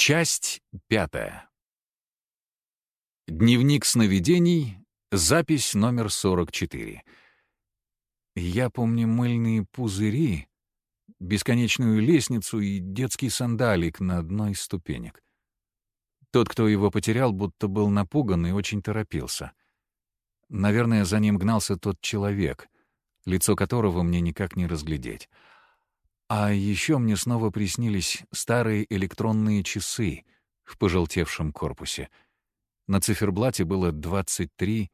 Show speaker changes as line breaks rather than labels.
Часть пятая. Дневник сновидений, запись номер 44. Я помню мыльные пузыри, бесконечную лестницу и детский сандалик на одной из ступенек. Тот, кто его потерял, будто был напуган и очень торопился. Наверное, за ним гнался тот человек, лицо которого мне никак не разглядеть. А еще мне снова приснились старые электронные часы в пожелтевшем корпусе. На циферблате было 23-22.